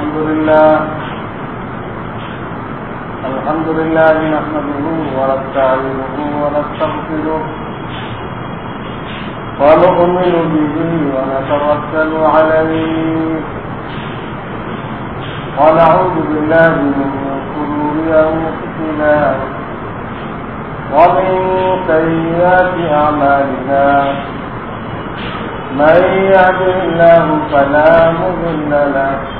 الحمد لله. الحمد لله نحمده ونستعينه ونستغفره. ونؤمن به ونتوكل عليه. ونعوذ بالله من شرور أنفسنا ومن سيئات أعمالنا. من يهده الله فلا مضل له.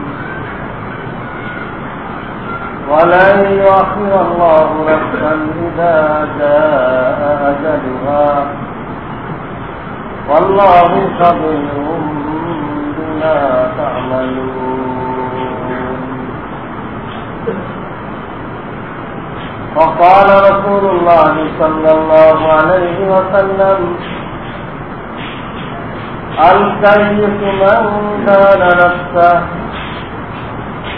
ولن يؤخر الله نفسا إذا جاء أجلها. والله خبير بما تعملون. وقال رسول الله صلى الله عليه وسلم الكيس من كان نفسه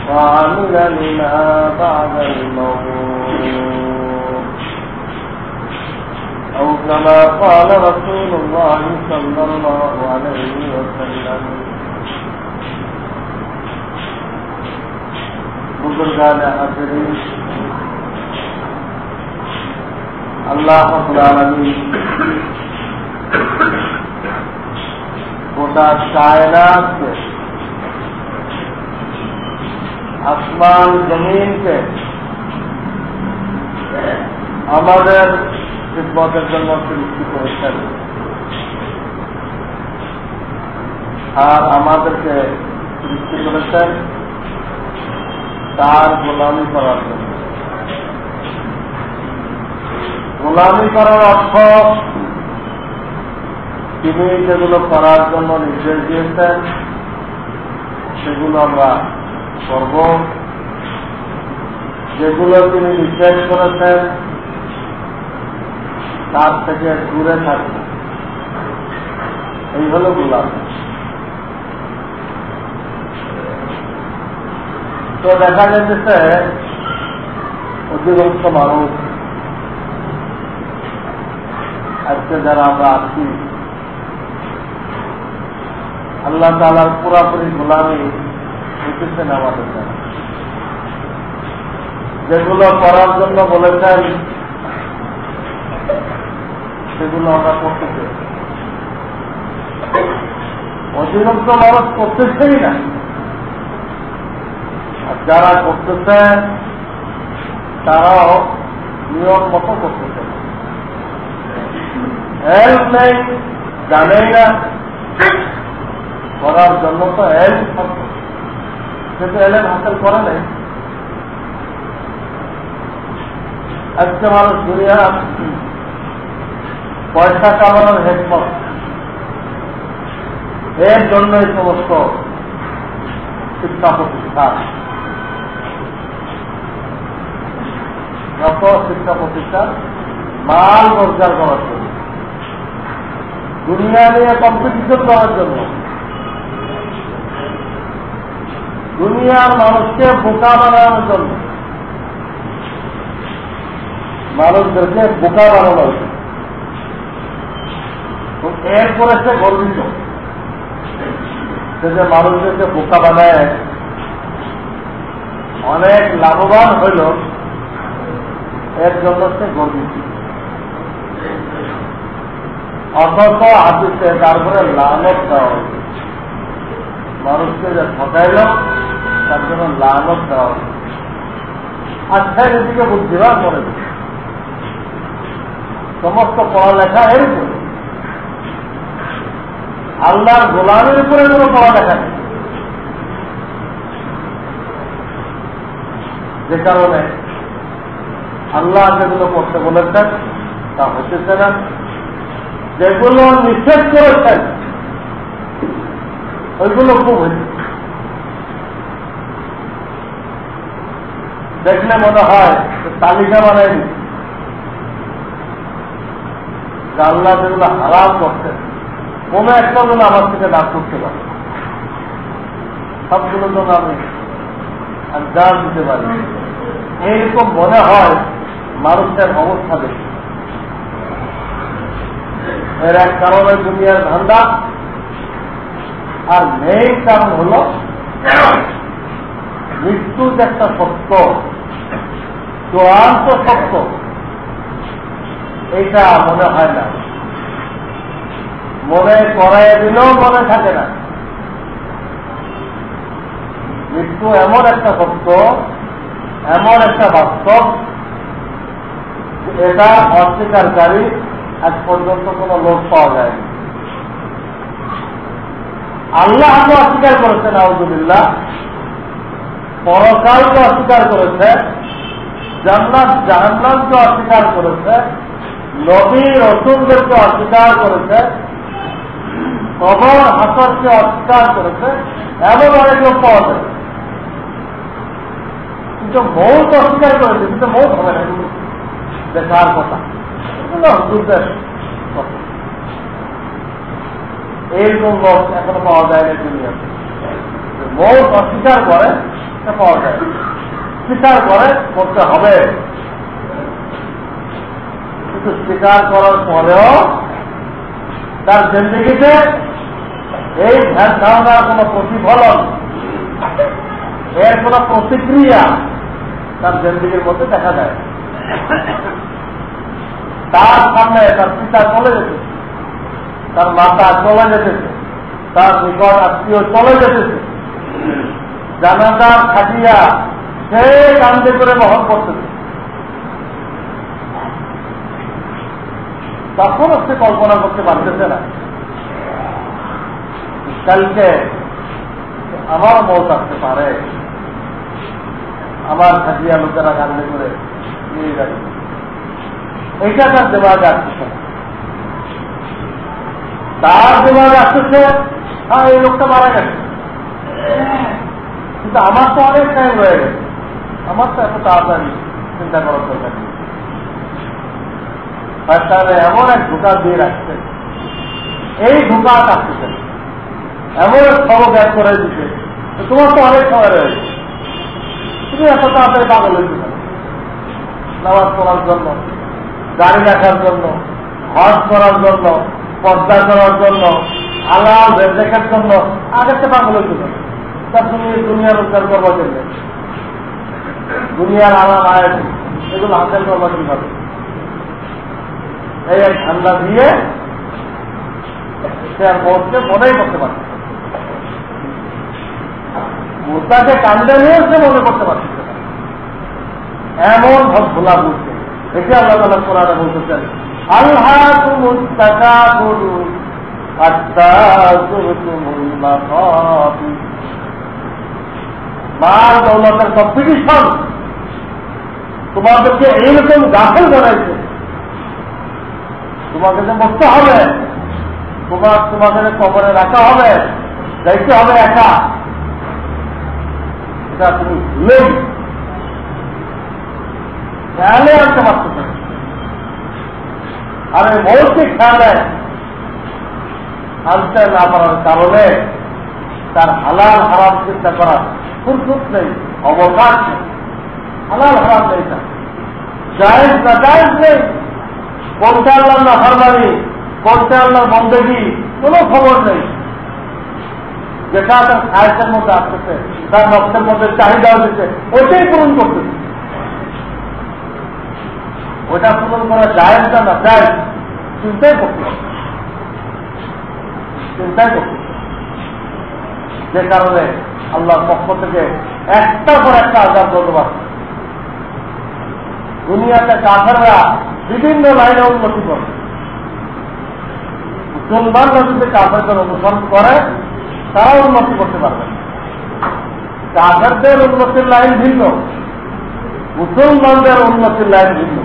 وعمل منها بعد الموت. أو كما قال رسول الله صلى الله عليه وسلم. بزرگان حضرین اللہ کائنات আসমান জমিনকে আমাদের খিদমতের জন্য সৃষ্টি করেছেন। আর আমাদেরকে সৃষ্টি করেছেন তার গোলামি করার জন্য। গোলামি করার অর্থ তিনি যেগুলো করার জন্য নির্দেশ দিয়েছেন, সেগুলো আমরা করব। যেগুলো তিনি নির্দেশ করেছেন, তার থেকে দূরে থাকবে। এই হল গুলাম। তো দেখা যেতেছে অধিকাংশ মানুষ আজকে যারা আমরা আছি, আল্লাহ তালার পুরাপুরি গোলামি আমাদের দ্বারা যেগুলো করার জন্য বলেছেন, সেগুলো আমরা করতে চাই। অধিকাংশ মানুষ করতেছেই না। আর যারা করতেছে, তারাও নিয়ম মতো করতেছে। হেল্প নেই, জানেই না। করার জন্য তো হেল্প কিন্তু এলেন হাসিল করে নেই। আজকে মানুষ দুনিয়া পয়সা কামানোর হেকমত এর জন্য এই সমস্ত শিক্ষা প্রতিষ্ঠান। যত শিক্ষা প্রতিষ্ঠান মাল রোজগার করার জন্য, দুনিয়া নিয়ে কম্পিটিশন করার জন্য দুনিয়ার মানুষকে বোকা বানানোর জন্য। মানুষদেরকে বোকা বানানো হয়েছে তো এরপরে সে গর্বিত। সে যে মানুষদেরকে বোকা বানায়, অনেক লাভবান হইল, এর জন্য সে গর্বিত। অথচ আদিতে তারপরে লালক দেওয়া হয়েছে। মানুষকে যে ঠকাইল তার জন্য লালক দেওয়া হয়েছে। আচ্ছা এদিকে বুদ্ধিবার করে। সমস্ত পড়ালেখা এর উপরে। আল্লাহর গোলামের উপরে কোনো পড়ালেখা নেই। যে কারণে আল্লাহ যেগুলো করতে বলেছেন, তা হতেছে না। যেগুলো নিষেধ করেছেন, ওইগুলো খুব হয়েছে। দেখলে মনে হয় তালিকা বানাই আল্লাহ যেগুলো হারাম করতেন কোনো একটা যেন আমার থেকে লাভ করতে পারে। সবগুলো যেন আমি আঞ্জাম দিতে পারি। এইরকম মনে হয় মানুষের অবস্থা দেখে এর এক কারণে দুনিয়ার ধান্দা। আর মেইন কারণ হল মৃত্যু যে একটা সত্য চূড়ান্ত সত্য এইটা মনে হয় না। মনে করাই দিলেও মনে থাকে না। মৃত্যু এমন একটা সত্য এমন একটা বাস্তব, এটা অস্বীকারী আজ পর্যন্ত কোন লোক পাওয়া যায় আল্লাহকে অস্বীকার করেছেন আউদুল্লাহ পরকালকে অস্বীকার করেছে। জান্নাত জাহান্নামকে অস্বীকার করেছে, নবী রসুলদেরকে অস্বীকার করেছে, কবর হাসরকে অস্বীকার করেছে, এমন অনেক লোক পাওয়া যায়। কিন্তু মৌত অস্বীকার করেছে, কিন্তু মৌত হবে না এগুলো। দেখার কথা। এগুলো হুজুরদের এইরকম লোক এখনও পাওয়া যায় না দুনিয়াতে। মৌত অস্বীকার করে পাওয়া যায়। স্বীকার করে, করতে হবে। কিন্তু স্বীকার করার পরেও তার জিন্দগিতে এই ধ্যান ধারণার কোন প্রতিফলন, এর কোন প্রতিক্রিয়া তার জিন্দগির মধ্যে দেখা যায় তার সামনে তার পিতা চলে যেতেছে। তার মাতা চলে যেতেছে। তার নিকট আত্মীয় চলে যেতেছে। জানাজার খাটিয়া সে কান্দে করে বহন করতেছে। তখনও সে কল্পনা করতে পারতেছে না। কালকে আমার মত আসতে পারে। আমার খাটিয়া লোকেরা কান্দে করে নিয়ে যাবে। এইটা তার দেওয়াজে আসতেছে। তার দেওয়াজে আসতেছে হ্যাঁ এই লোকটা মারা গেছে। কিন্তু আমার তো অনেক টাইম রয়ে গেছে। আমার তো এত তাড়াতাড়ি চিন্তা করার দরকার নেই। তাহলে এমন এক ঢোকা দিয়ে রাখছে এই ঢোকা কাটতেছে এমন এক খবর ব্যাগ করে দিচ্ছে তোমার তো অনেক সময় রয়েছে। তুমি এত তাড়াতাড়ি পাগল হয়েছে নামাজ পড়ার জন্য, গাড়ি রাখার জন্য, হজ করার জন্য, পর্দা করার জন্য আলাল দেখার জন্য আগের থেকে পাগল হয়েছিল তা তুমি দুনিয়ার উদ্ধার করবার জন্য। দুনিয়ার আলাম আয়াত, এগুলো হাতের করবার কীভাবে এই এক ঠান্ডা দিয়ে সে আর মরতে মনেই করতে পারছে মোতাকে কান্দে নিয়ে সে মনে করতে পারছে এমন ভাব ভোলা বলছে এটি আল্লাহ তালা কোরআনে বলতেছেন আল্লাহ টাকা করু মার দৌলতের কম্পিটিশন তোমাদেরকে এইরকম গাফেল বানাইছে। তোমাকে যে মরতে হবে তোমার তোমাকে কবরে রাখা হবে, যাইতে হবে একা। এটা তুমি ভুলেই। খেয়ালে আনতে পারতেছে আর এই মৌখিক খেয়ালে। আনতে না পারার কারণে তার হালাল হারাম চিন্তা করার ফুরফুট নেই, অবকাশ নেই, হালাল হারাম নেই তার জায়েজ না জায়েজ নেই কোনটা না হারবানি কোনটা আল্লাহ বন্দেগি কোনো খবর নেই। যেটা তার সাহেবের মধ্যে আসতেছে, তার নকশের মধ্যে চাহিদা হচ্ছে ওইটাই পূরণ করতেছে। ওটা পূরণ করা যায় না না যায় চিন্তাই করতে চিন্তাই করতে যে কারণে আল্লাহর পক্ষ থেকে একটা পর একটা আজাদ করতে পারছে দুনিয়াতে কাফেররা বিভিন্ন লাইনে উন্নতি করবে মুসলমানরা যদি কাফেরদের অনুসরণ করে তারা উন্নতি করতে পারবে। কাফেরদের উন্নতির লাইন ভিন্ন। মুসলমানদের উন্নতির লাইন ভিন্ন।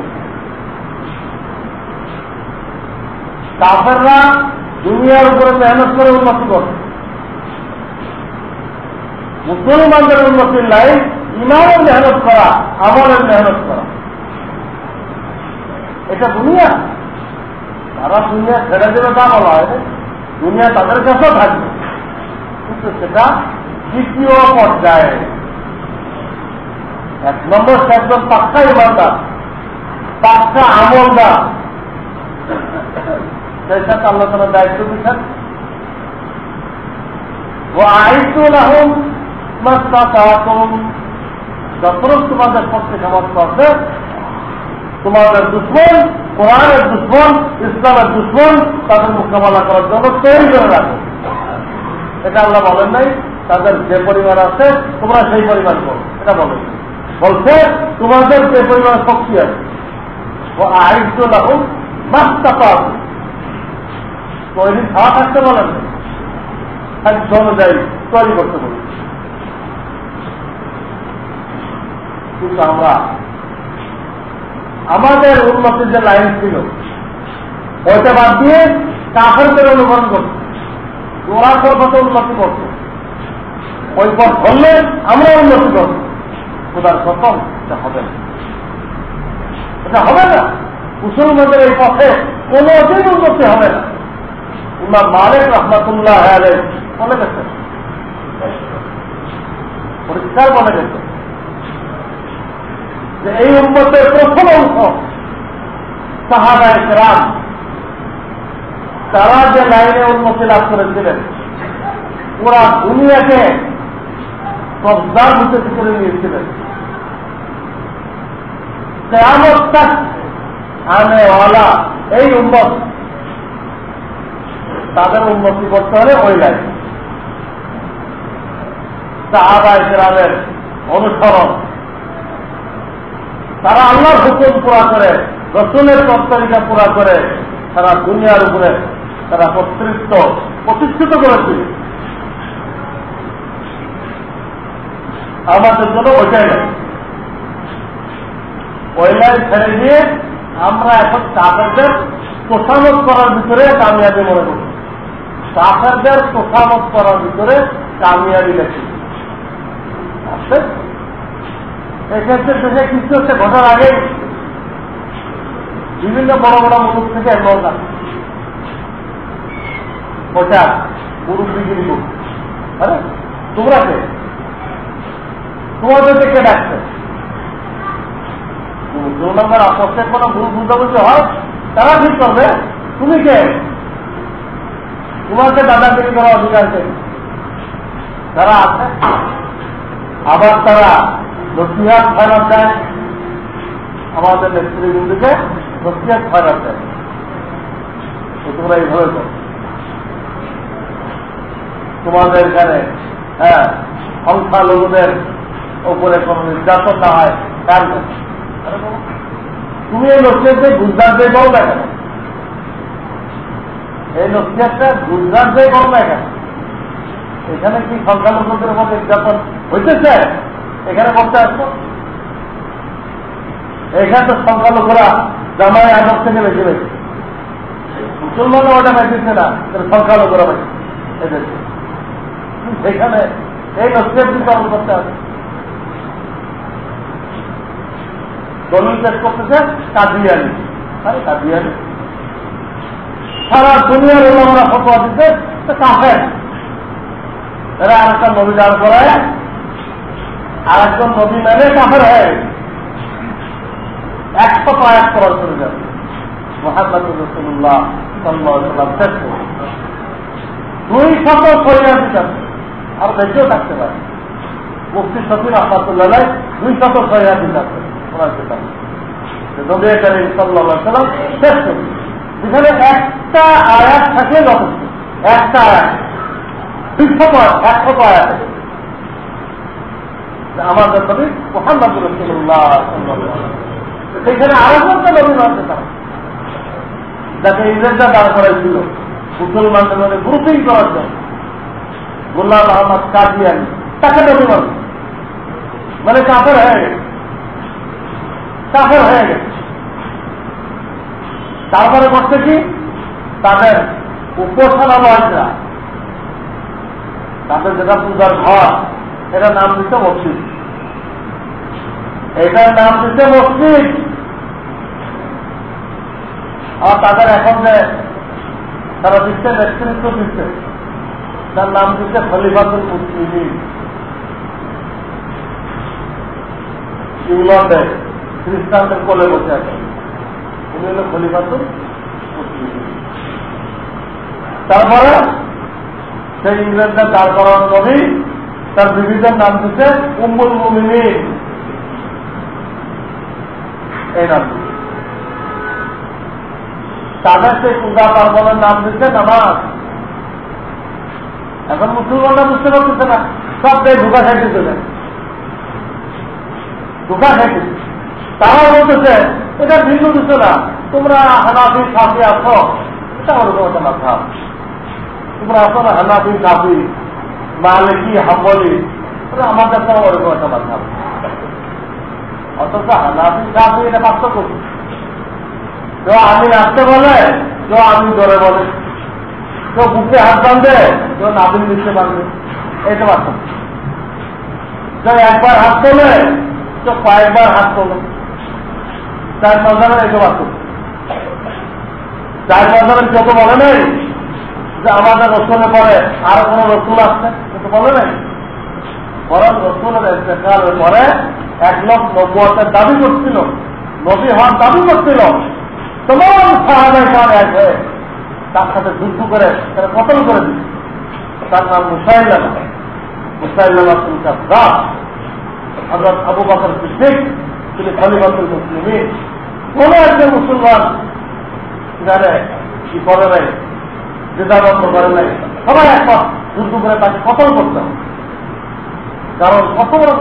কাফেররা দুনিয়ার উপরে মেহনত করে উন্নতি করবে মুসলমানদের উন্নতির লাইন ইমানের মেহনত করা, আমলের মেহনত করা। এটা দুনিয়া। তারা দুনিয়া ছেড়ে দেবে তা বলা হয় দুনিয়া তাদের কাছেও থাকবে। কিন্তু সেটা দ্বিতীয় পর্যায়ে। এক নম্বর একদম পাক্কা ইমানদার, পাক্কা আমলদার। সেই সাথে আল্লাহ তালা দায়িত্ব দিচ্ছেন। ও আইসু রাহুম তোমাদের পক্ষে সামর্থ্য আছে তোমাদের দুশ্মন, কোরআনের দুশ্মন, ইসলামের দুশ্মন, তাদের মোকাবেলা করার জন্য তৈরি করে রাখো। এটা আল্লাহ বলেন নাই, তাদের যে পরিমাণ আছে, তোমরা সেই পরিমাণ করো। এটা বলেন বলছে, তোমাদের যে পরিমাণ শক্তি আছে, ও আইসু রাহুম মাস্তা পাবে তৈরি খাওয়া থাকতে বলেন সাহায্য অনুযায়ী তৈরি করতে বলি কিন্তু আমরা, আমাদের উন্নতির যে লাইন ছিল, ওইটা বাদ দিয়ে কাফেরদের অনুকরণ করছে। ওরা পর্বত উন্নতি করছে। ওই পথ ধরলে আমরা উন্নতি করব। খোদার প্রথম এটা হবে না। এটা হবে না। মুসলমানদের এই পথে কোনো দিন উন্নতি হবে না। ইমাম মালিক রহমতুল্লাহ বলে গেছে। পরিষ্কার বলে গেছে। যে এই উন্মতের প্রথম অংশ সাহাবায় রাম তারা যে লাইনে উন্নতি লাভ করেছিলেন, ওরা দুনিয়াকে কবজার ভিতরে করে নিয়েছিলেন। কেয়ামত এই উন্মত তাদের উন্নতি করতে হলে ওই লাইন। সাহাবায় অনুসরণ তারা আল্লাহর হুকুম পুরা করে, রসুলের তত্তালিকা পুরা করে, তারা দুনিয়ার উপরে তারা কর্তৃত্ব প্রতিষ্ঠিত করেছিল আমাদের জন্য ওইটাই নাই। ওই ছেড়ে দিয়ে আমরা এখন কাফেরদের তোষামত করার ভিতরে কামিয়াবি মনে করি কাফেরদের তোষামত করার ভিতরে কামিয়াবি দেখি এক্ষেত্রে দেশে কিছু হচ্ছে ঘটার আগে বিভিন্ন বড় বড় থেকে আছে মুখ। আরে, তোমরা তোমাদেরকে কে ডাকছে? কোনো ভুল বুঝাবুঝি হয়? তারা ঠিক করবে। তুমি কে? তোমাকে দাদাগিরি করার অধিকার কে? তারা আছে। আবার তারা নসিহাত ফেরত দেয়। আমাদের নেতৃবৃন্দকে নসিহাত ফেরত দেয়। তোমরা এইভাবে করো। তোমাদের এখানে হ্যাঁ সংখ্যালঘুদের ওপরে কোন নির্যাতন না হয়, কার তুমি এই নসিহাতে গুজরাট দিয়ে করো না কেন? এই নসিহাতটা গুজরাট দিয়ে করো না কেন? এখানে কি সংখ্যালঘুদের উপর নির্যাতন হইতেছে? এখানে বলতে আসব। এখানে তো সংখ্যালঘুরা জামাই আগর থেকে বেশি বেশি। মুসলমানরা ওটা বেঁচেছে না সংখ্যালঘুরা বেঁচেছে সেখানে এই নসিহত পালন করতে হবে দলিল পেশ করতেছে কাদিয়ানি আরে কাদিয়ানি সারা দুনিয়ার ওলামরা ফটোয়া দিতে কাফের। এরা আরেকটা নবী দাঁড় করায় আর একজন নবী মেনে কাফের হয় একশো প্রয়াস করার চলে যাবে। রসুল্লাহ দুই শত আর থাকতে পারে। মুক্তি সচিব আহমদুল্লাহ দুই শত সাল্লাম শেষ যেখানে একটা আয়াত থাকে যথেষ্ট। একটা আয়াত। দুই শত একশত আয়াত। আমাদের নবী মোহাম্মদ রসুল্লাহ সেখানে আরও একটা নবী মানতে তারা। যাকে ইংরেজরা দাঁড় করাইছিল। মুসলমানদের মধ্যে গ্রুপিং করার জন্য গোল্লাম আহমদ কাদিয়ানি তাকে নবী মানে মানে কাফের হয়ে গেছে। কাফের হয়ে গেছে। তারপরে করছে কি? তাদের উপাসনালয়রা তাদের যেটা পূজার ঘর এটার নাম দিতে মসজিদ। এটার নাম দিচ্ছে মসজিদ। আর তাদের এখন যে তারা দিচ্ছে নেতৃত্ব দিচ্ছে। তার নাম দিচ্ছে খলিফাতুল মুসলিম ইংল্যান্ডে খ্রিস্টানদের কোলে বসে আছে। উনি হল খলিফাতুল মুসলিম তারপরে সেই ইংল্যান্ডের দাঁড় করানো নবী তার বিবিধের নাম দিচ্ছে উম্মুল মুমিনী তাদের সেই পূজা পার্বণের নাম দিচ্ছে নামাজ। এখন মুসলমানরা বুঝতে পারতেছে না, সব তারাও বলতেছে, এটা ভিন্ন দিচ্ছে না, তোমরা হানাফি, সাফি আছো, এটা ওরকম একটা মাথা তোমরা আসো না হানাফি, সাফি, মালিকি, হাম্বলি আমার কাছে ওরকম একটা মাথা অথচ হানাফি এটা কেউ আমি বলে কেউ আমি ধরে বলে। কেউ বুকে হাত বাঁধে কেউ নাবিল দিতে পারবে এটা পার্থক্য। একবার হাত তোলে কয়েকবার হাত তোলে। এটা পার্থক্য। বলে যে আমাদের রসুলের পরে আরও কোন রসুল আসছে। বলে নাই। বরং রসুলের পরে এক লোক নব্বতের দাবি করছিল, নবী হওয়ার দাবি করছিল। তোমার সাহাবাই কারণে এক হয়ে তার সাথে যুদ্ধ করে তারা কতল করে দিচ্ছে তার নাম তুলকার দাস হজরত আবু বাকর সিদ্দিক, তিনি খলিফাতুল মুসলিম কোন একজন মুসলমান জানে কি করে নাই দ্বিধাবন্ধ করে নাই। সবাই একমত, যুদ্ধ করে তাকে কতল করতে হবে। কারণ কত বড়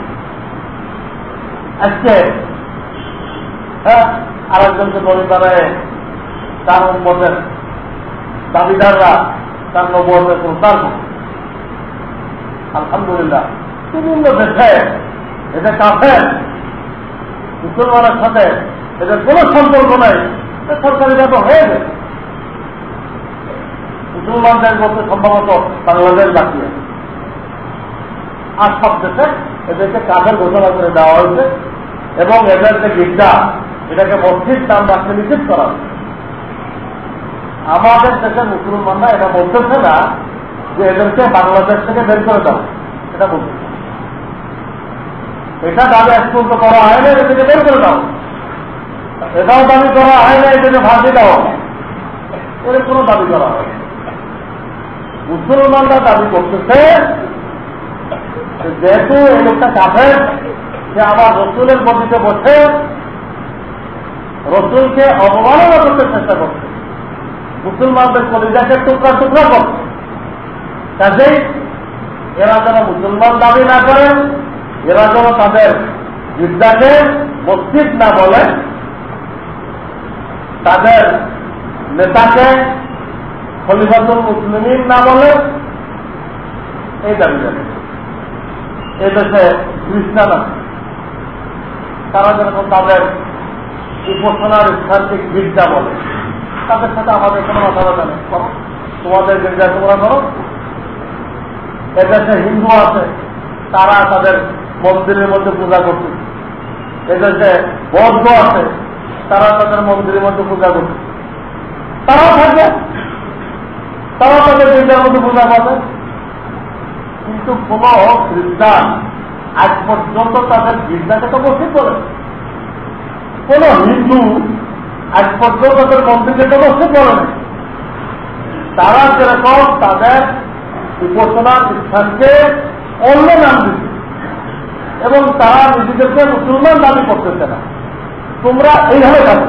আজকে হ্যাঁ আরেকজনকে বলে দাঁড়ায় তার উন্মতের দাবিদাররা, তার নবতের প্রচার আলহামদুলিল্লাহ। বিভিন্ন দেশে এটা কাফের, মুসলমানের সাথে এদের কোন সম্পর্ক নাই। সরকারি ব্যাপার হয়ে গেছে। মুসলমানদের মধ্যে সম্ভবত বাংলাদেশ বাকি আছে। আর সব দেশে এদেরকে কাজের ঘোষণা করে দেওয়া হয়েছে। এবং এদের যে গির্জা এটাকে মসজিদ নাম রাখতে নিষেধ করা আমাদের দেশের মুসলমানরা এটা বলতেছে না যে এদেরকে বাংলাদেশ থেকে বের করে দাও। এটা বলতেছে এটা দাবি এক পর্যন্ত করা হয় না, এদেরকে বের করে দাও। এটাও দাবি করা হয় না, এদেরকে ফাঁসি দাও। এর কোনো দাবি করা হয় মুসলমানরা দাবি করতেছে যেহেতু এই লোকটা কাফের সে আবার রসুলের গতিতে বসে রসুলকে অবমাননা করতে চেষ্টা করছে। মুসলমানদের কলিজাকে টুকরা টুকরা করছে। কাজেই এরা যেন মুসলমান দাবি না করেন এরা যেন তাদের বিদ্যাকে মসজিদ না বলে, তাদের নেতাকে খলিফাতুল মুসলিম না বলে, এই দাবি জানে। দেশে খ্রিস্টান আছে তারা যেরকম তাদের উপাসনার স্থানিক বিদ্যা বলে, তাদের সাথে আমাদের কোনো মাথা নেই। করো তোমাদের গির্জা তোমরা করো এদেশে হিন্দু আছে, তারা তাদের মন্দিরের মধ্যে পূজা করছে। এদেশে বৌদ্ধ আছে, তারা তাদের মন্দিরের মধ্যে পূজা করছে। তারাও থাকে তারা তাদের গির্জার মধ্যে পূজা করে। কিন্তু কোন খ্রিস্টান আজ পর্যন্ত তাদের গির্জাকে তো বসে করে কোন হিন্দু আজ পর্যন্ত তাদের মন্ত্রীকে মসজিদ বলে নেই। তারা যেরকম তাদের উপাসনার স্থানকে অন্য নাম দিচ্ছে এবং তারা নিজেদেরকে মুসলমান দাবি করতেছে না। তোমরা এইভাবে দাবি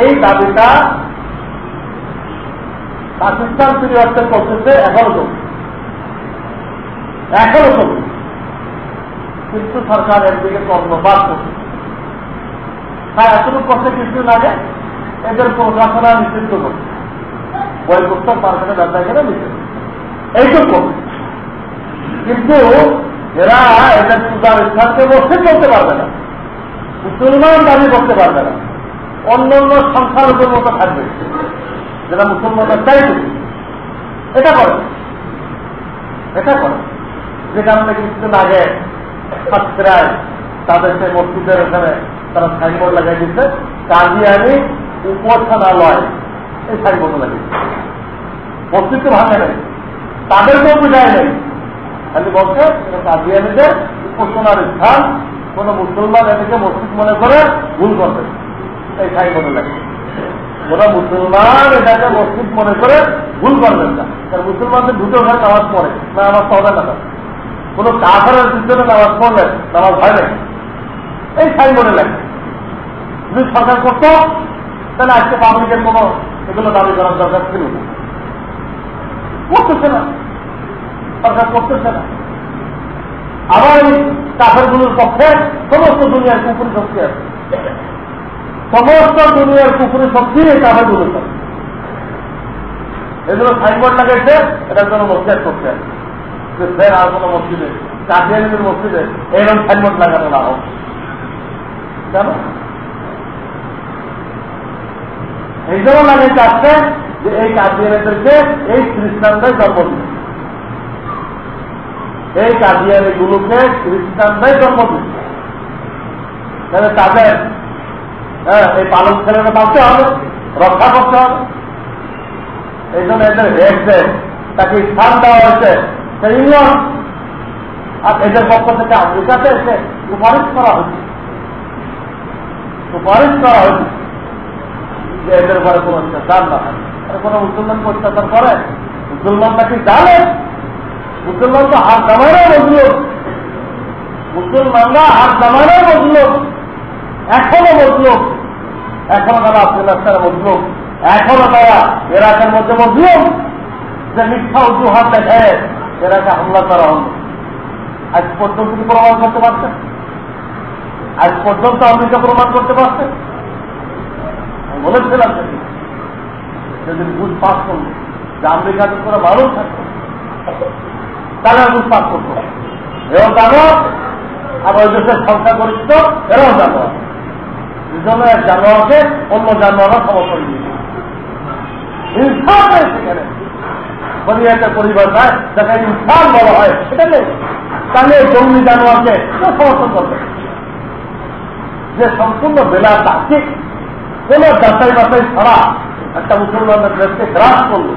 এই দাবিটা পাকিস্তান পিরিয়ডে করতেছে এখনও চলছে এখনও চলছে কিন্তু সরকার এর দিকে কর্ণপাত করছে। হ্যাঁ এতটুকু করতে কিছুদিন আগে এদের প্রশাসনা নিষিদ্ধ করছে। বই পুস্তক মার্কেটে ব্যবসা করে নিষেধ এইটুকু কিন্তু এরা এদের পূজার স্থানকে মসজিদ করতে পারবে না। মুসলমান দাবি করতে পারবে না। অন্য অন্য সংখ্যালঘুর মতো থাকবে। যেটা মুসলমানরা চাইবে এটা করে। এটা করে। যে কারণে কিছুদিন আগে সাতক্ষীরায় তাদের সেই মসজিদের এখানে তারা সাইনবোর্ড লাগাই দিচ্ছে কাজিয়ানি উপাসনালয়, এই সাইনবোর্ড লাগিয়েছে মসজিদকে ভাঙে নেই। তাদেরকেও বুঝায় নেই। খালি বলছে কাজিয়ানিদের উপাসনার স্থান। কোন মুসলমান এদিকে মসজিদ মনে করে ভুল করবে। এই সাইনবোর্ডে লাগে ওরা মুসলমান এটাকে মসজিদ মনে করে ভুল করবেন না। কারণ মুসলমানদের দুটো ঘরে নামাজ পড়ে, না নামাজ পড়বে না কোন কাফারের পিছনে নামাজ পড়লেন নামাজ হয় নাই। এই সাইনবোর্ডে লাগে যদি সরকার করতো, তাহলে আজকে পাবলিকের কোন এগুলো দাবি করার দরকার ছিল না। করতেছে না। সরকার করতেছে না। আবার এই কাফেরগুলোর পক্ষে সমস্ত দুনিয়ার কুকুরি শক্তি আছে। সমস্ত দুনিয়ার কুকুরি শক্তি এই কাফেরগুলোর পক্ষে। এগুলো সাইনবোর্ড লাগাইছে, এটার জন্য মসজিদ করতে আছে যে ফের আর কোনো মসজিদে কাজিয়ানিদের মসজিদে এরকম সাইনবোর্ড লাগানো না হোক। কেন? এই জন্য লাগাইতে আসছে যে এই কাজিয়ানিদেরকে এই খ্রিস্টানদের জন্ম দিচ্ছে এই কাজিয়ানি গুলোকে খ্রিস্টানরাই জন্ম দিচ্ছে তাহলে তাদের হ্যাঁ এই পালক ছেলেরা বাঁচতে হবে, রক্ষা করতে হবে। এই জন্য এদের হেডকে তাকে স্থান দেওয়া হয়েছে। আর এদের পক্ষ থেকে আফ্রিকাতে এসে সুপারিশ করা হয়েছে, সুপারিশ করা হয়েছে যে এদের ঘরে কোনো অত্যাচার না হয়। কোনো মুসলমানকে অত্যাচার করে মুসলমানটা কি জানে, মুসলমান তো হাত জামানায় বসল মুসলমানরা হাত জামানায় বসল এখনও বসল এখনও তারা আফগানিস্তানে বসল এখনও তারা এরাকের মধ্যে বসল যে মিথ্যা অজুহাত দেখে এরাকে হামলা করা হল। আজ পর্যন্ত কি প্রমাণ করতে পারছে আজ পর্যন্ত আমেরিকা প্রমাণ করতে পারছে আমি বলেছিলাম সেদিন বুঝ পাস করল, যে আমেরিকাতে কোনো মানুষ থাকে তারা বুঝ পাস করতো এও জানো আর ওই দেশের সংখ্যা পরিচিত এরাও জানো দুজনে এক জানোয়ারকে অন্য জানোয়াররা সমর্থন দিয়েছে। ইনসাফ নেই সেখানে শরীয়তের পরিবার নয় যাকে ইনসান বলা হয়, সেটা নেই। তাহলে জঙ্গলি জানোয়ারকে সমর্থন করবে? যে সম্পূর্ণ বেলা তাত্ত্বিক কোন যাচাই ছাড়া একটা মুসলমানদের দেশকে গ্রাস করল।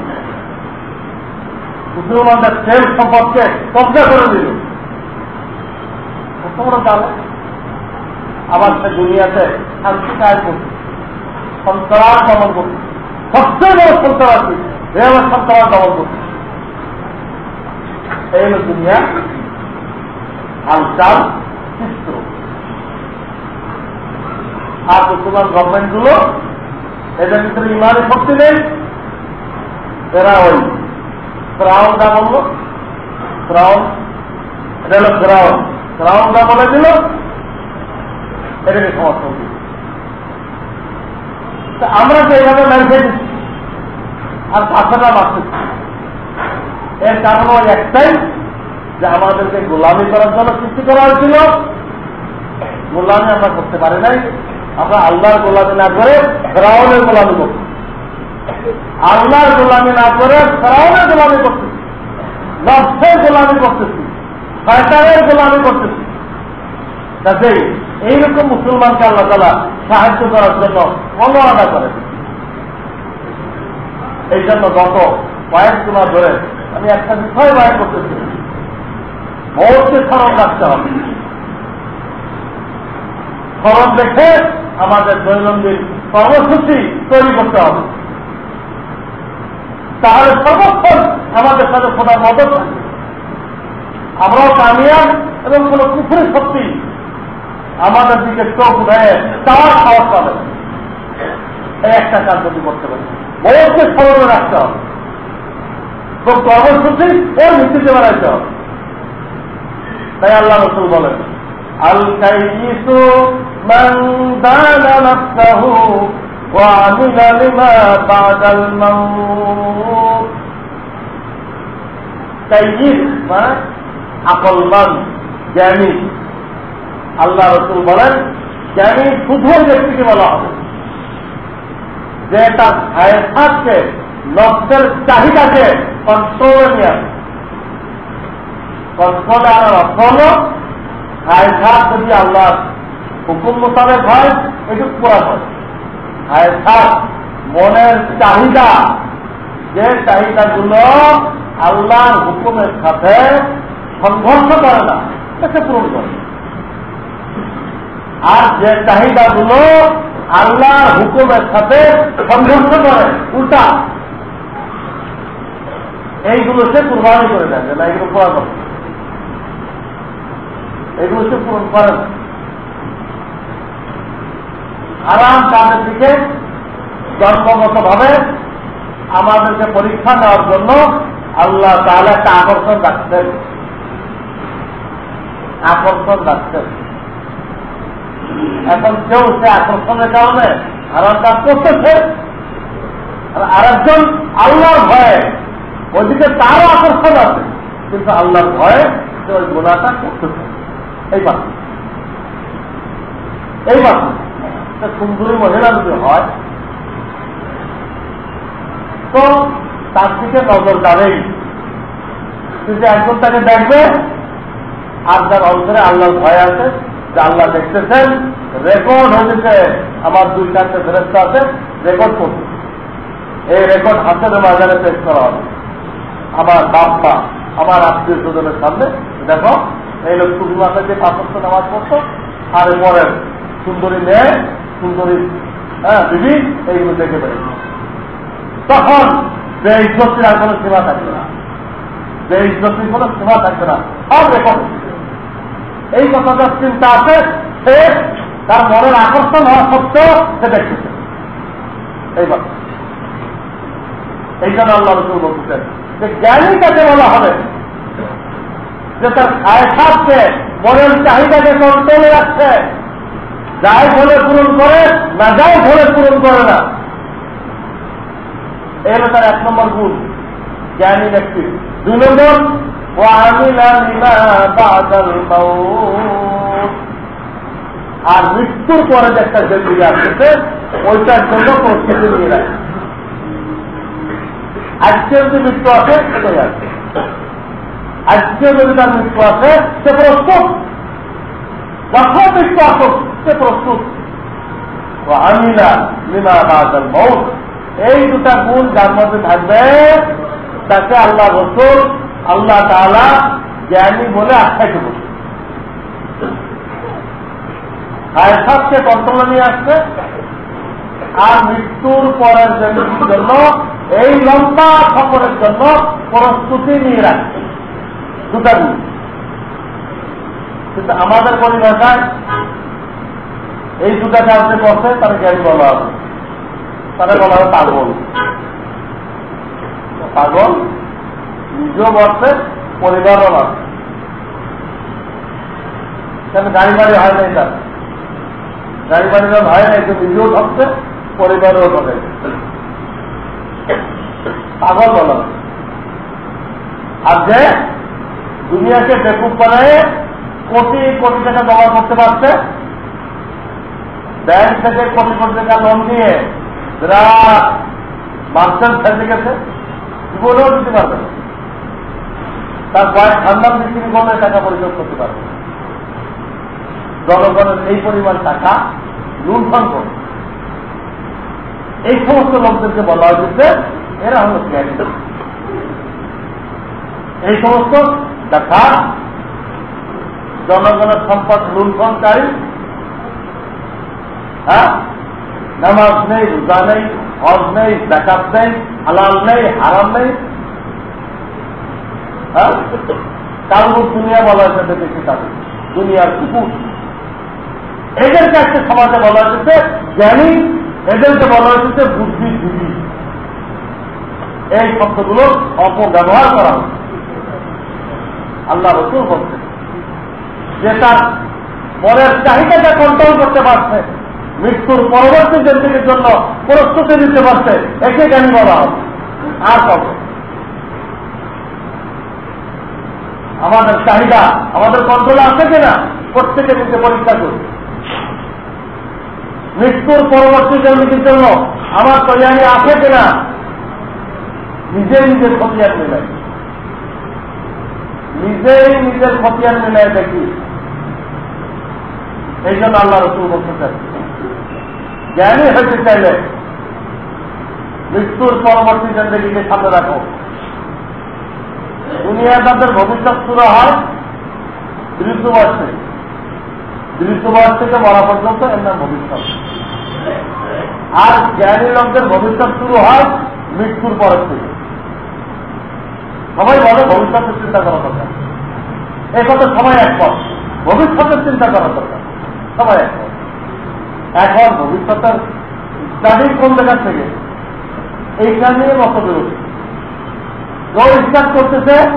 মুসলমানদের তেল সম্পদকে করে দিল। আবার সে দুনিয়াতে শান্তি কাজ করছে, সন্ত্রাস দমন সবচেয়ে বড় সন্ত্রাসী এ আমার সন্ত্রাস দমন করছে এই হল দুনিয়া হালচাল চিত্র আর মুসলমান গভর্নমেন্টগুলো এদের ভিতরে ইমানের শক্তি নেই এরা ওই ফ্রাউন যা বলল ফ্রাউন এটা হলো ফ্রাউন ফ্রাউন যা বলে দিল এটাকে সমর্থন দিল আমরা তো এইভাবে দিচ্ছি আর পাশাটা বাঁচতেছি এর কারণ একটাই যে আমাদেরকে গোলামি করার জন্য সৃষ্টি করা হয়েছিল। গোলামি আমরা করতে পারি নাই। আমরা আল্লাহর গোলামি না করে ফেরাউনের গোলামি করছি। আল্লাহর গোলামি না করে ফেরাউনের গোলামি করতেছি নফসের গোলামি করতেছি। সরকারের গোলামি করতেছি। কাজেই এইরকম মুসলমানকে আল্লাহ তালা সাহায্য করার জন্য অনুরাধা করে এই জন্য গত কয়েক সময় ধরে আমি একটা বিষয় বাইর করতেছি। মৌরকে স্মরণ রাখতে হবে। স্মরণ দেখে আমাদের দৈনন্দিন কর্মসূচি তৈরি করতে হবে। তাহলে সর্বক্ষণ আমাদের সাথে খোদার মদত থাকবে। আমরাও কামিয়ান এবং কোন কুকুরের শক্তি আমাদের দিকে চোখ উঠে তার সাহস পাবে। একটা কাজ যদি করতে পারি। বহুকে স্মরণে রাখতে হবে। তো কর্মসূচি ওর ভিত্তিতে বানাইতে হবে। তাই আল্লাহ রসুল বলেন, আল কাইসু মাউত। মানে আকলমান জ্ঞানী। আল্লাহ রসুল বলেন, জ্ঞানী শুধু ব্যক্তিকে বলা হবে। যে তার হায়াতকে নষ্টের চাহিদাকে কন্ট্রোলে নিয়ে আসে। কন্ট্রোলে আনার অর্থ হল হায়াত যদি আল্লাহ হুকুম মোতাবেক হয় এটুকু পুরা হয়। হায়াত মনের চাহিদা, যে চাহিদাগুলো আল্লাহর হুকুমের সাথে সংঘর্ষ করে না সেটা পূরণ করে। আর যে চাহিদাগুলো আল্লাহর হুকুমের সাথে সংঘর্ষ করে। উল্টা। এইগুলো সে কুরবানি করে দেয় না এগুলো করে এগুলো সে পূরণ করে আরাম তাদের দিকে জন্মগত ভাবে আমাদেরকে পরীক্ষা নেওয়ার জন্য আল্লাহ তাহলে একটা আকর্ষণ রাখছেন। আকর্ষণ রাখছেন। এখন কেউ সে আকর্ষণের কারণে কাজ করতেছে। আর আরেকজন আল্লাহর ভয়ে ওইদিকে তারও আকর্ষণ আছে, কিন্তু আল্লাহর ভয়ে সে ওই গোলাটা করতেছে। এই বাস এই বাস সুন্দরী মহিলা যদি হয়, তো তার দিকে নজর যাবেই কিন্তু একজন তাকে দেখবে, আর তার অন্তরে আল্লাহর ভয় আছে যে আল্লাহ দেখতেছেন রেকর্ড হয়েছে আমার দুই চারটে ফেরস্ত আছে রেকর্ড করছে। এই রেকর্ড হাতের বাজারে পেশ করা হবে। আমার বাপ্পা, আমার আত্মীয় স্বজনের সামনে, দেখো, এই লোক টুপি মাথায় যে পাঁচত্ব নামাজ পড়তো, আর পরের সুন্দরী মেয়ে, সুন্দরী হ্যাঁ দিদি এইগুলো দেখে পেয়েছে তখন যে ইজ্জতির আর কোনো সীমা থাকবে না। যে ইজ্জতির কোনো সীমা থাকবে না। সব রেকর্ড এই কথাটা চিন্তা আছে, সে তার মনের আকর্ষণ হওয়া সত্ত্বেও সে দেখতেছে। এইবার। এই জন্য আল্লাহ রসুল বলতেছেন যে জ্ঞানী কাকে বলা হবে? যে তার খায়সাতকে মনের চাহিদাকে কন্ট্রোলে রাখছে। যাই ফলে পূরণ করে, না যাই ফলে পূরণ করে না। এই হলো তার এক নম্বর গুণ। জ্ঞানী ব্যক্তি। দুই নম্বর ও আর মৃত্যুর পরে যে একটা জিন্দগি আসতেছে ওইটার জন্য প্রস্তুতি নিয়ে রাখে। আজকে যদি মৃত্যু আছে, সেটাই আছে। আজকে যদি তার মৃত্যু আছে, সে প্রস্তুত। যখন মৃত্যু আসুক সে প্রস্তুত। আমিলা লিমা বাজার মৌত এই দুটা গুণ যার মধ্যে থাকবে, তাকে আল্লাহ রসুল আল্লাহ তালা জ্ঞানী বলে আখ্যায়িত করছে। হায়সাবকে কন্ট্রোলে নিয়ে আসছে, আর মৃত্যুর পরের জন্য, এই লম্বা সফরের জন্য প্রস্তুতি নিয়ে রাখছে। দুটা কিন্তু আমাদের পরিভাষায় এই দুটা কাজ যে করছে তার জ্ঞানী বলা হবে। তারা বলা হবে পাগল। পাগল? নিজেও বসছে পরিবারও কেন গাড়ি বাড়ি হয় নাই তার গাড়ি বাড়ি যখন হয় নাই নিজেও ঢকছে পরিবারও ঢকে পাগল বলা। আর যে দুনিয়াকে বেকুব বানায়, কোটি কোটি টাকা জমা করতে পারছে, ব্যাংক থেকে কোটি কোটি টাকা লোন নিয়ে বিরাট মাস্টার ফেলে গেছে। জীবনেও দিতে পারবে না। তার কয়েক ঠান্ডা বিক্রি করলে টাকা পরিশোধ করতে পারবে জনগণের এই পরিমাণ টাকা লুণ্ঠন করবে এই সমস্ত লোকদেরকে বলা হয়েছে এরা হল জ্ঞানী এই সমস্ত দেখা জনগণের সম্পদ লুণ্ঠনকারী হ্যাঁ? নামাজ নেই, রোজা নেই, হজ নেই ব্যাকআপ নেই, হালাল নেই, হারাম নেই হ্যাঁ? কারণ দুনিয়া বলা হয়েছে দেখেছি তাদের দুনিয়ার কুকুর। এদেরকে একটা সমাজে বলা হয়েছে জ্ঞানী, এদেরকে বলা হয়েছে বুদ্ধিজীবী। এই শব্দগুলো অপব্যবহার করা হচ্ছে আল্লাহ রসুল বলছে যে তার পরের চাহিদাটা কন্ট্রোল করতে পারছে, মৃত্যুর পরবর্তী জেন্দিগির জন্য প্রস্তুতি দিতে পারছে, একে জ্ঞানী বলা হবে আর কবে? আমাদের চাহিদা, আমাদের কন্ট্রোলে আছে কিনা, প্রত্যেকে নিজে পরীক্ষা করি মৃত্যুর পরবর্তী জন্মিটির জন্য আমার তৈরি আছে কিনা নিজে নিজের খতিয়ান মিলাই। নিজেই নিজের খতিয়ান মিলাই দেখি। এই জন্য আল্লাহ রসুল বলতে চাই জ্ঞানী হইতে চাইলে মৃত্যুর পরবর্তী জিন্দগিকে সামনে রাখো। দুনিয়া তাদের ভবিষ্যৎ শুরু হয় দ্রুত বয়সে দ্রুত বয়স থেকে মরা পর্যন্ত এর নাম ভবিষ্যৎ। আর জ্ঞানী লোকদের ভবিষ্যৎ শুরু হয় মৃত্যুর পরের থেকে। সবাই বলে ভবিষ্যতের চিন্তা করা দরকার। এই কথা সবাই একমত। ভবিষ্যতের চিন্তা করা দরকার। সবাই একমত। এখন ভবিষ্যতের স্টাডি কোন জায়গার থেকে? এইটা নিয়ে মত স্টার্ট করতেছে,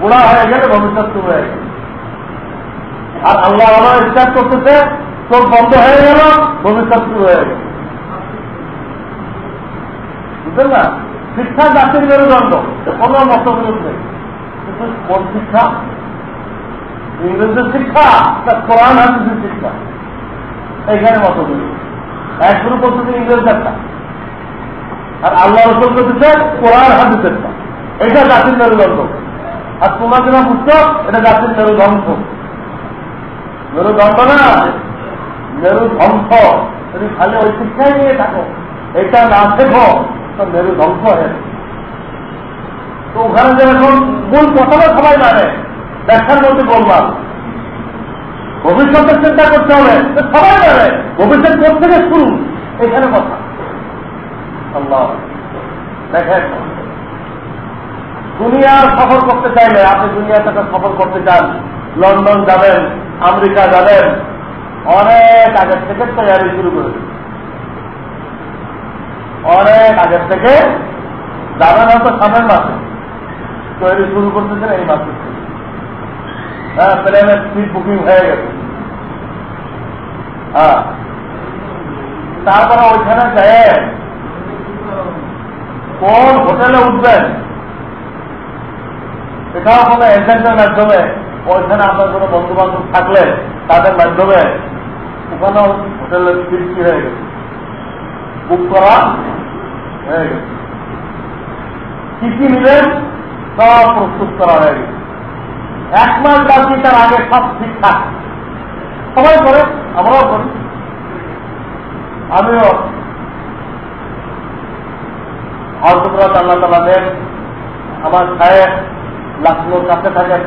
বুড়া হয়ে গেলে ভবিষ্যৎ শুরু হয়ে গেল। আর আল্লাহ আল্লাহ স্টার্ট করতেছে, চোখ বন্ধ হয়ে গেল, ভবিষ্যৎ শুরু হয়ে গেল। বুঝলেন না? শিক্ষা জাতির মেরুদণ্ড, কোন মত নেই। কিন্তু কোন শিক্ষা? ইংরেজের শিক্ষা তা কোরআন হাদিসের শিক্ষা? এইখানে মত বিরোধ এক শুরু করতেছে ইংরেজ একটা আর আল্লাহ রসুল করতেছে কোরআন হাদিসেরটা এটা জাতির মেরুদণ্ড। আর তোমার যেটা বুঝছ, এটা জাতির মেরুদণ্ড। মেরুদণ্ড না মেরুধ্বংস যদি খালি ওই শিক্ষায় নিয়ে থাকো। এটা না শেখো, তো মেরু ধ্বংস হয়ে তো ওখানে যে এখন মূল কথাটা সবাই মানে ব্যাখ্যার মধ্যে বললাম ভবিষ্যতের চিন্তা করতে হবে সবাই মানে ভবিষ্যৎ কোথ থেকে শুরু? এখানে কথা। আল্লাহ। দেখেন। দুনিয়ার সফর করতে চাইলে আপনি দুনিয়া থেকে সফর করতে চান, লন্ডন যাবেন, আমেরিকা যাবেন, অনেক আগের থেকে তৈরি শুরু করে অনেক আগের থেকে যাবেন হয়তো সামনের মাসে তৈরি শুরু করতেছেন এই মাসে। হ্যাঁ প্লেনের সিট বুকিং হয়ে গেছে। হ্যাঁ। তারপরে ওইখানে যায় কোন হোটেলে উঠবেন? এটাও কোনো এজেন্টের মাধ্যমে। ওইখানে আপনার কোনো বন্ধু বান্ধব থাকলে তাদের মাধ্যমে ওখানেও হোটেলের সৃষ্টি হয়ে গেছে। বুক করা হয়ে গেছে। কি কি নিলেন সব প্রস্তুত করা হয়ে গেছে। এক মাস বাকি তার আগে সব ঠিকঠাক। সবাই করে, আমরাও করি। আমিও। হজরত আল্লাহ তালা দেন আমার সাহেব লাখনোর কাছে থাকেন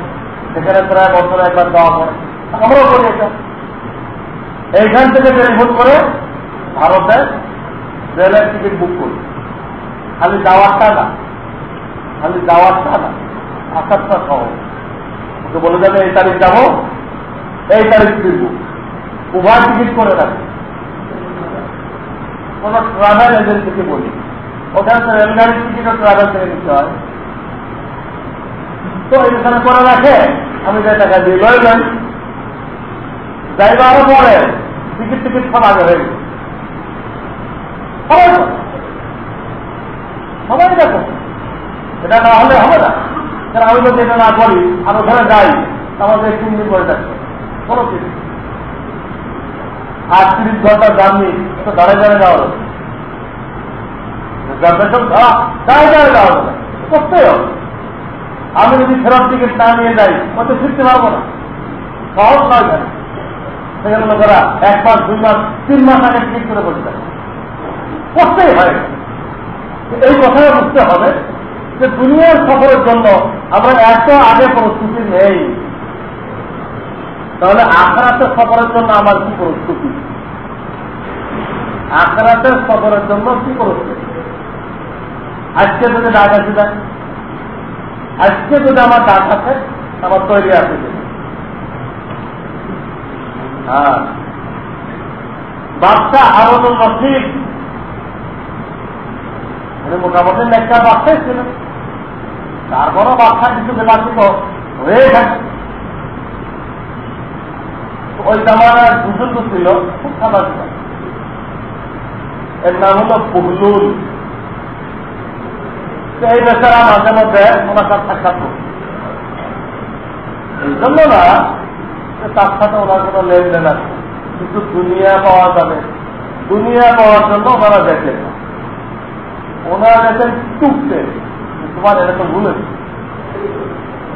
সেখানে প্রায় বছরে একবার দেওয়া পড়ে আমরাও করি এটা এইখান থেকে টেলিফোন করে ভারতে রেলের টিকিট বুক করি। খালি যাওয়ারটা না। খালি যাওয়ারটা না। আসারটা সহ ওকে বলে যাবে এই তারিখ যাব, এই তারিখ ফিরবো। উভয় টিকিট করে রাখি। কোন ট্রাভেল এজেন্সিকে বলি। ওখানে রেলগাড়ির টিকিটও ট্রাভেল থেকে নিতে হয়। তো এখানে করে রাখে, আমি যে টাকা দিয়ে লইলেন যাইবা আরও পরে টিকিট টিকিট সব আগে সবাই দেখো। এটা না হলে হবে না। কারণ আমি যদি এটা না করি, আর ওখানে যাই আমাদের তিন দিন যাচ্ছে কোনো কিছু আটত্রিশ ঘণ্টা জার্নি তো দাঁড়ায় দাঁড়ায় যাওয়া হবে দাঁড়ায় দাঁড়ায় যাওয়া হবে করতেই হবে। আমি যদি ফেরত টিকিট না নিয়ে যাই ওতে ফিরতে পারব না? সহজ নয় কেন? সেখানে লোকেরা এক মাস, দুই মাস, তিন মাস আগে টিকিট করে বসে যায় করতেই হয়। এই কথাটা বুঝতে হবে যে দুনিয়ার সফরের জন্য আমরা এত আগে প্রস্তুতি নেই। তাহলে আখারাতের সফরের জন্য আমার কি প্রস্তুতি আখরাতের সফরের জন্য কি করেছে আজকে যদি আছে দেখ আজকে যদি আমার ডাক আছে, আমার তৈরি আছে। হ্যাঁ। বাচ্চা আরনুল রশিদ। উনি মোটামুটি একটা বাচ্চাই ছিল। তারপরও বাচ্চা কিছু বেলাচিত হয়ে থাকে ওই জামানার বুজুর্গ ছিল খুব সাদা ছিল এর নাম হলো পুহলুল এই বেচারা মাঝে মধ্যে ওনার সাক্ষাৎ এই জন্য না তার সাথে ওনার কোনো লেনদেন আছে। কিন্তু দুনিয়া পাওয়া যাবে। দুনিয়া পাওয়ার জন্য ওনারা দেখেন ওনারা দেখেন টুকতে তোমার তো ভুলে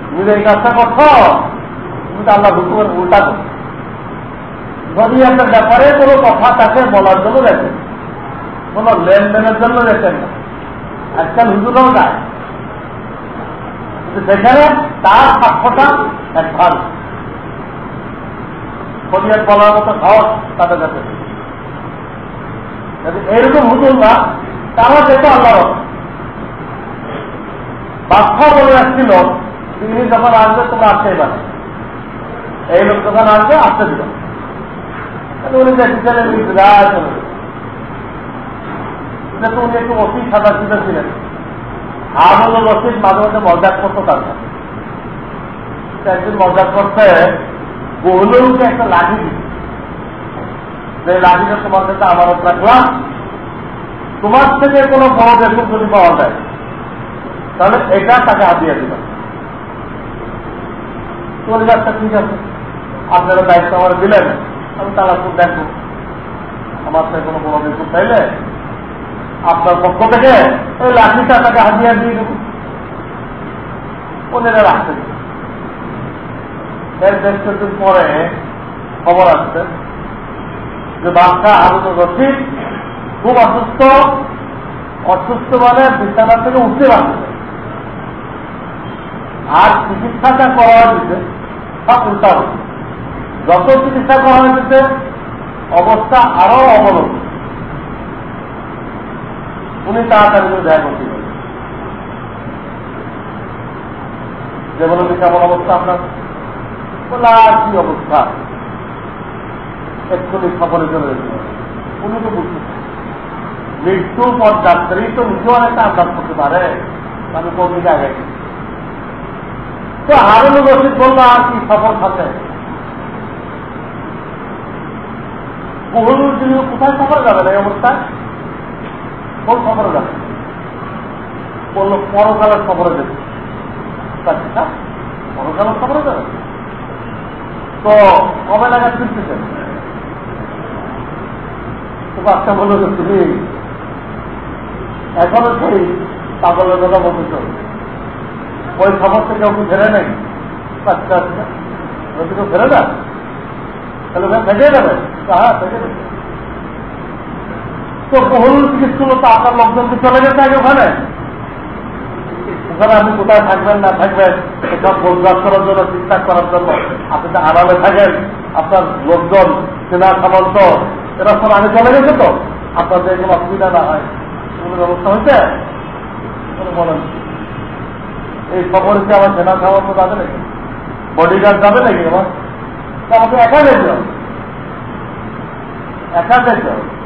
তুমি এই কাজটা করছ, তুমি তো আল্লাহ হুকুমের উল্টা করছ। যদি একটা ব্যাপারে কোনো কথা তাকে বলার জন্য দেখেন, কোন লেনদেনের জন্য দেখেন না। আজকাল হুজুরও যায় সেখানে তার সাক্ষ্যটা এক ভালো শরীয়ত বলার মতো সাহস তাদের কাছে। এইরকম হুজুর না তারা যেত আল্লাহ বাচ্চা বলে আসছিল, তিনি যখন আসবে তোমরা আসতেই পারে। এই লোক যখন আসবে, আসতে দিল। উনি দেখেছিলেন চলে যেহেতু উনি একটু অতি সাদা সিধা ছিলেন। আহমদ রশিদ মাঝে মাঝে মজাক করতো তার একদিন মজাক করতে বহুলকে একটা লাঠি দিচ্ছে যে লাঠিটা তোমার কাছে আমার রাখলাম। তোমার থেকে কোনো বড় বেতন যদি পাওয়া যায়, তাহলে এটা তাকে হাতিয়ে দিলাম চলে যাচ্ছে ঠিক আছে। আপনারা দায়িত্ব আমার দিলেন। আমি তারা খুব দেখব। আমার থেকে কোনো বড় বেতন চাইলে আপনার পক্ষ থেকে ওই লাঠিটা তাকে হাজিয়া দিয়ে দেবো। ওনারা রাখতে কিছুদিন পরে খবর আসছে যে বাচ্চা আবুল রশিদ খুব অসুস্থ অসুস্থ মানে বিছানা থেকে উঠতে পারছে আর চিকিৎসাটা করা হয়েছে, সব উল্টা যত চিকিৎসা করা হয়েছে, অবস্থা আরও অবলম্বন উনি তাড়াতাড়ি করে দেখা করতে পারেন যে বলে কেমন অবস্থা আপনার? বলে কি অবস্থা? এক্ষুনি সফরে চলে যেতে উনি তো বুঝতে মৃত্যুর পর ডাক্তারি তো নিজেও অনেকটা আন্দাজ করতে পারে। আমি কোন দিকে আগে তো হারুন রশিদ বলল, আর কি সফর থাকে বহুদূর যিনি কোথায় সফর যাবেন এই অবস্থায়? কোন সফরে যাবে। বলল, পরকালের সফরে আচ্ছা পরকালের সফরে যাবে? তো কবে নাগাদ ফিরতেছেন তো বাচ্চা বলল যে, তুমি এখনও সেই পাগলের কথা বলতেছ। ওই খবর থেকে কেউ ফেরে নেই? আচ্ছা আচ্ছা ওই থেকে ফেরে না। তাহলে ওখানে থেকে যাবে। হ্যাঁ থেকে যাবে। তো বহুল চিকিৎসা তো আপনার লোকজনকে চলে যেতে আগে ওখানে। ওখানে আপনি কোথায় থাকবেন না থাকবেন এসব গোলগাছ করার জন্য ঠিকঠাক করার জন্য। আপনি তো আড়ালে থাকেন, আপনার লোকজন, সেনা সামন্ত, এরা সব আগে চলে গেছে তো। আপনাদের কোনো অসুবিধা না হয়। ব্যবস্থা হয়েছে? বলেন। এই খবরে কি আমার সেনা সামন্ত যাবে নাকি? বডিগার্ড যাবে নাকি আমার? আমাকে একা হবে একা হবে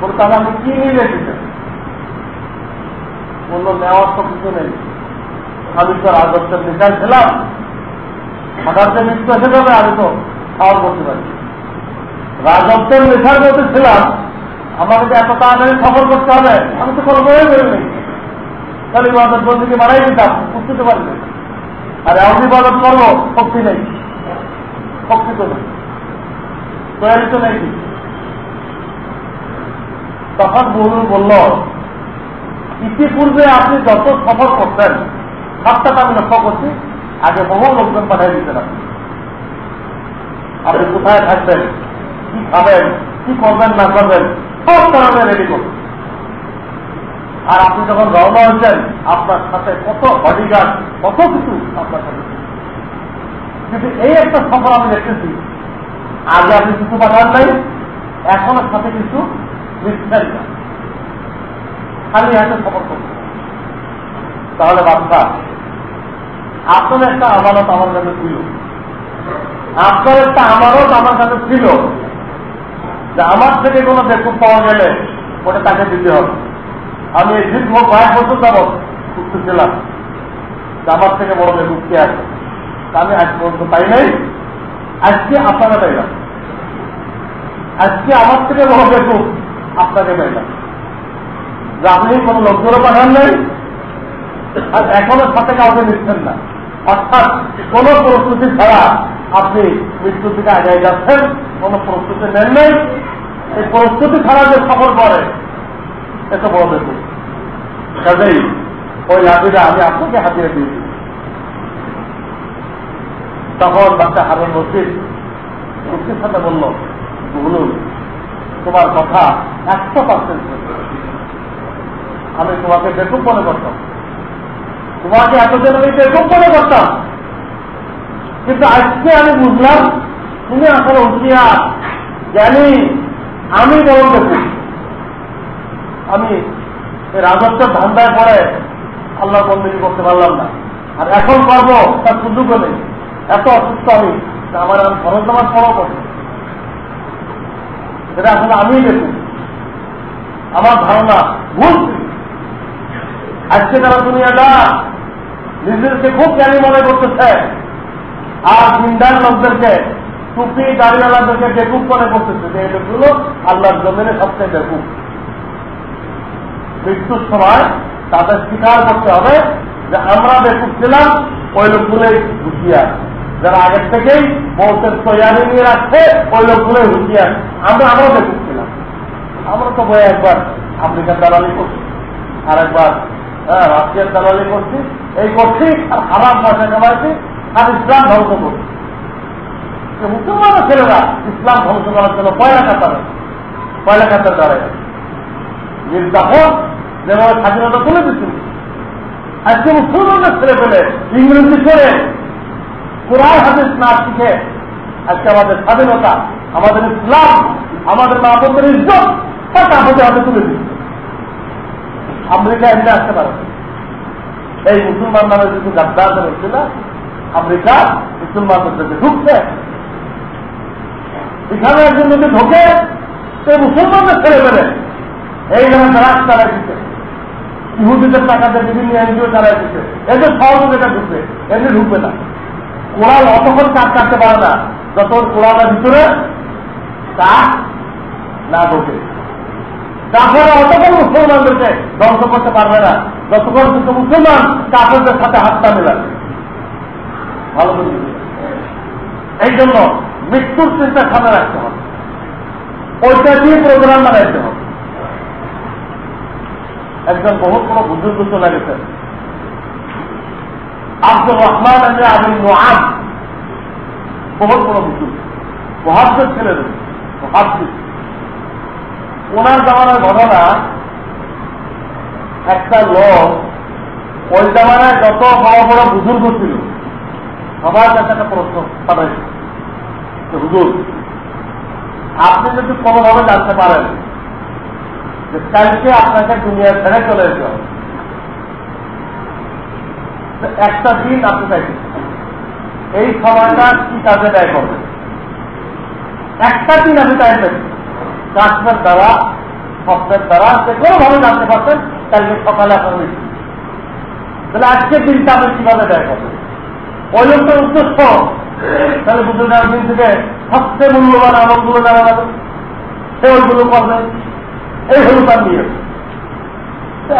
বলে তাহলে আমি কি বলল, নেওয়ার তো কিছু নেই। রাজত্বের নেশায় হঠাৎ মৃত্যু এসে যাবে, আমি তো খাওয়ার করতে পারি রাজত্বের নেশার মধ্যে ছিলাম। আমাকে এত তাড়াতাড়ি সফর করতে হবে, আমি তো বই করিনি তাহলে ইবাদত বন্ধুকে মারাই দিতাম বুঝতে পারবে আর এমন ইবাদত করব, শক্তি নেই। শক্তি তো নেই। তৈরি তো নেই। তখন বহু বলল। ইতিপূর্বে আপনি যত সফর করতেন সবটাকে আমি লক্ষ্য করছি, আগে বহু লোকজন পাঠিয়ে দিতেন আপনি। আপনি কোথায় থাকবেন, কি খাবেন, কি করবেন, না করবেন, সব কারণে রেডি করবেন আর আপনি যখন রওনা হয়েছেন, আপনার সাথে কত বডিগার্ড কত কিছু আপনার সাথে। কিন্তু এই একটা সফর আমি দেখতেছি আগে আপনি কিছু পাঠান নাই, এখনও সাথে কিছু না খালি হাতে সফর করছে তাহলে বাচ্চা, আপনার একটা আমানত আমার কাছে ছিল। আপনার একটা আমানত আমার কাছে ছিল যে আমার থেকে কোনো বেকুব পাওয়া গেলে ওটা তাকে দিতে হবে। আমি এই দীর্ঘ কয়েক বছর যাবৎ যে আমার থেকে বড় বেকুব কে আছে। আমি আজ পর্যন্ত পাই নাই। আজকে আপনারা পাইলাম। আজকে আমার থেকে বড় বেকুব আপনাকে পাইলাম যে আপনি কোনো লোকজনও পাঠান নাই, আর এখনও সাথে কাউকে নিচ্ছেন না। অর্থাৎ কোন প্রস্তুতি ছাড়া আপনি মৃত্যু থেকে আগে যাচ্ছেন, কোন প্রস্তুতি নেন নাই। এই প্রস্তুতি ছাড়া যে সফর করে এত বড় দেখুন কাজেই ওই লাঠিটা আমি আপনাকে হাতিয়ে দিয়েছি। তখন বাচ্চা হারুন মসজিদ মুক্তির সাথে বলল, বলুন তোমার কথা একশো পার্সেন্ট আমি তোমাকে বেকুব মনে করতাম। তোমাকে এতদিন আমি বেকুব মনে করতাম। কিন্তু আজকে আমি বুঝলাম, তুমি আসলে উঠিয়া জানি, আমি বড় বেকুব। আমি রাজত্বের ধান্দায় পরে আল্লাহ বন্দী করতে পারলাম না। আর এখন পারব, তার সুযোগও নেই। এত অসুস্থ আমি আমার আমি খরচ নামাজ পড়াও করছি সেটা আসলে আমি দেখুন আমার ধারণা ভুল আজকে তারা দুনিয়াটা নিজেদেরকে খুব জ্ঞানী মনে করতেছে, আর জিন্দার লোকদেরকে, টুপি দাঁড়িয়েওয়ালাদেরকে বেকুব মনে করতেছে যে লোকগুলো আল্লাহর জমিনে সবচেয়ে বেকুব। মৃত্যুর সময় তাদের স্বীকার করতে হবে যে আমরা বেকুব ছিলাম, ওই লোকগুলোই হুঁশিয়ার যারা আগের থেকেই মৌতের তৈরি নিয়ে রাখছে, ওই লোকগুলোই হুঁশিয়ার আমরা, আমরাও বেকুব ছিলাম আমরা তো বই একবার আফ্রিকার দালালি করছি আর একবার হ্যাঁ রাশিয়ার দালালি করছি, এই করছি, আর হারাম পয়সা কামাইছি আর ইসলাম ধ্বংস করছি। মুসলমানের ছেলেরা ইসলাম ধ্বংস করার জন্য পয়লা কাতারে, পয়লা কাতার দাঁড়ায় মির্জাফর যেভাবে স্বাধীনতা তুলে দিচ্ছিল আজকে মুসলমানদের ছেলে পেলে ইংরেজি করে কোরআন হাদিস না শিখে আজকে আমাদের স্বাধীনতা, আমাদের ইসলাম, আমাদের মাহবুবের ইজ্জত, তা কাপড়ে হাতে তুলে দিচ্ছে। আমেরিকা এমনি আসতে পারে এই মুসলমান নামে কিছু গাদ্দার হচ্ছিল আমেরিকা মুসলমানদের দেশে ঢুকছে। এখানে একজন যদি ঢোকে, সে মুসলমানদের ছেড়ে ফেলে। এই ধরনের রাজ চালাই দিচ্ছে। ইহুদিদের টাকাতে বিভিন্ন এনজিও চালাই দিচ্ছে। এদের সহযোগিতা ঢুকবে এদের ঢুকবে না। কোরআন অতক্ষণ কাজ কাটতে পারে না। যতক্ষণ কোরআনের ভিতরে তা না ঢোকে কাফেরা অতক্ষণ মুসলমানদেরকে ধ্বংস করতে পারবে না। যতক্ষণ কিন্তু মুসলমান কাফেরদের সাথে হাতটা মেলাবে। ভালো এই জন্য মৃত্যুর চিন্তা সামনে রাখতে হবে। ওইটা দিয়ে প্রোগ্রাম বানাইতে হবে। একজন বহুত বড় বুজুর্গ চলে গেছেন। আব্দুর রহমান আছে আমি নোয়াজ বহুত বড় বুজুর্গ মহাদ্দের ছিলেন মহাদ্দিক ওনার জামানার ঘটনা, একটা লোক ওই জামানায় যত বড় বড় বুজুর্গ ছিল, সবার কাছে একটা প্রশ্ন পাঠাইছে হুজুর, আপনি যদি কোনোভাবে জানতে পারেন যে কালকে আপনাকে দুনিয়া ছেড়ে চলে যেতে একটা দিন আপনি চাইছেন। এই সময়টা কি কাজে ব্যয় করবেন একটা দিন আপনি চাইছেন। কাশ্মের দ্বারা শব্দের দ্বারা যে কোনোভাবে জানতে পারছেন কালকে সকালে আপনার তাহলে আজকের দিনটা আপনি কীভাবে ব্যয় করবেন? ওই লোকটার উদ্দেশ্য, তাহলে বুদ্ধের দিন থেকে সবচেয়ে মূল্যবান আমলগুলো জানা যাবে সে ওইগুলো করবে। এই হল তার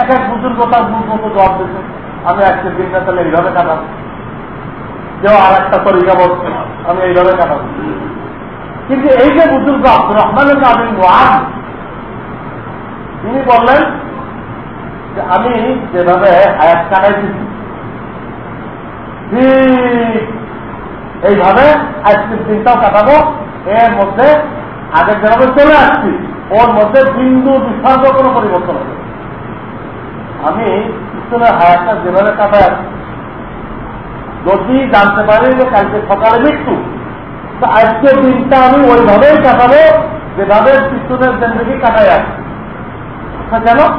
এক এক বুজুর্গ তার মতো জবাব দিচ্ছে আমি আজকের দিনটা তাহলে এইভাবে কাটাবো। কেউ আর একটা তরিকা বলছে আমি এইভাবে কাটাবো। কিন্তু এই যে বুজুর্গ আব্দুর রহমানের আমি ওয়াজ, তিনি বললেন যে আমি যেভাবে হায়াত কাটাই দিচ্ছি ঠিক এইভাবে আজকের দিনটাও কাটাবো, এর মধ্যে আগে যেভাবে চলে আসছি, ওর মধ্যে বিন্দু বিসর্গ কোনো পরিবর্তন হবে আমি ইসলামের হায়াতটা যেভাবে কাটাই যদি জানতে পারি যে কালকে সকালে মৃত্যু তো আজকের দিনটা আমি ওইভাবেই কাটাবো যেভাবে পিছনের জেন্দিগি কাটাই আছে। আচ্ছা, কেন?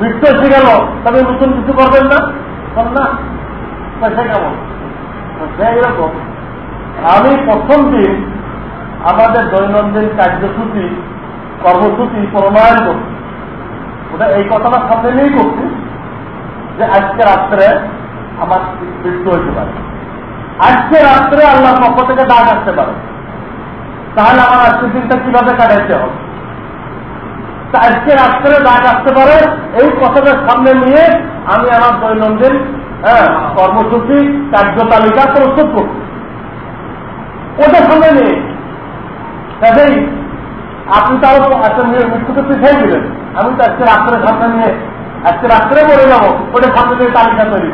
মৃত্যু এসে গেল তবে নতুন কিছু করবেন না? বল না? কেমন? সে এরকম। আমি প্রথম দিন আমাদের দৈনন্দিন কার্যসূচি কর্মসূচি প্রণয়ন করছি। ওটা এই কথাটা সামনে নিয়েই করছি। যে আজকে রাত্রে আমার মৃত্যু হইতে পারে। আজকে রাত্রে আল্লাহর পক্ষ থেকে ডাক আসতে পারে। তাহলে আমার আজকের দিনটা কীভাবে কাটাইতে হবে? আজকে রাত্রে ডাক আসতে পারে, এই কথাটা সামনে নিয়ে আমি আমার দৈনন্দিন হ্যাঁ কর্মসূচি কার্যতালিকা প্রস্তুত করছি ওটা সামনে নিয়ে। কাজেই আপনি তাও একটা মৃত্যুকে পিছিয়ে দিলেন। আমি তো আজকে রাত্রে সামনে নিয়ে আজকে রাত্রে বলে যাব, ওটা নিয়ে তালিকা তৈরি।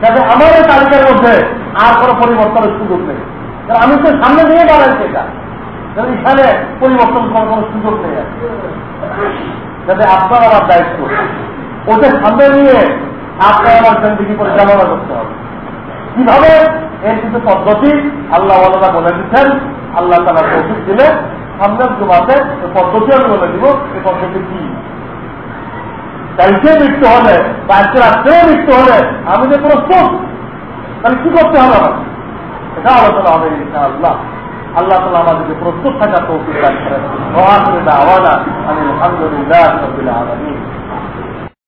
করি আমার এই তালিকার মধ্যে আর কোনো পরিবর্তনের সুযোগ নেই। আমি তো সামনে নিয়ে বাড়াইছি এটা। এখানে পরিবর্তন করার কোনো সুযোগ নেই যাতে আপনার আমার দায়িত্ব। ওটা সামনে নিয়ে আপনার আমার জিন্দিগি পরিচালনা করতে হবে। কীভাবে? এর কিছু পদ্ধতি আল্লাহ আল্লাহ বলে দিচ্ছেন। আল্লাহ তালা তৌফিক দিলে সামনের জমাতে পদ্ধতি আমি বলে দিব এই পদ্ধতি কি? কালকে মৃত্যু হলে বা আজকে রাত্রেও মৃত্যু হলে আমি যে প্রস্তুত, তাহলে কি করতে হবে আমার এটা আলোচনা হবে ইনশাআল্লাহ। আল্লাহ তালা আমাদেরকে প্রস্তুত থাকা তৌফিক দান আওয়ানা আমি আলহামদুলিল্লাহ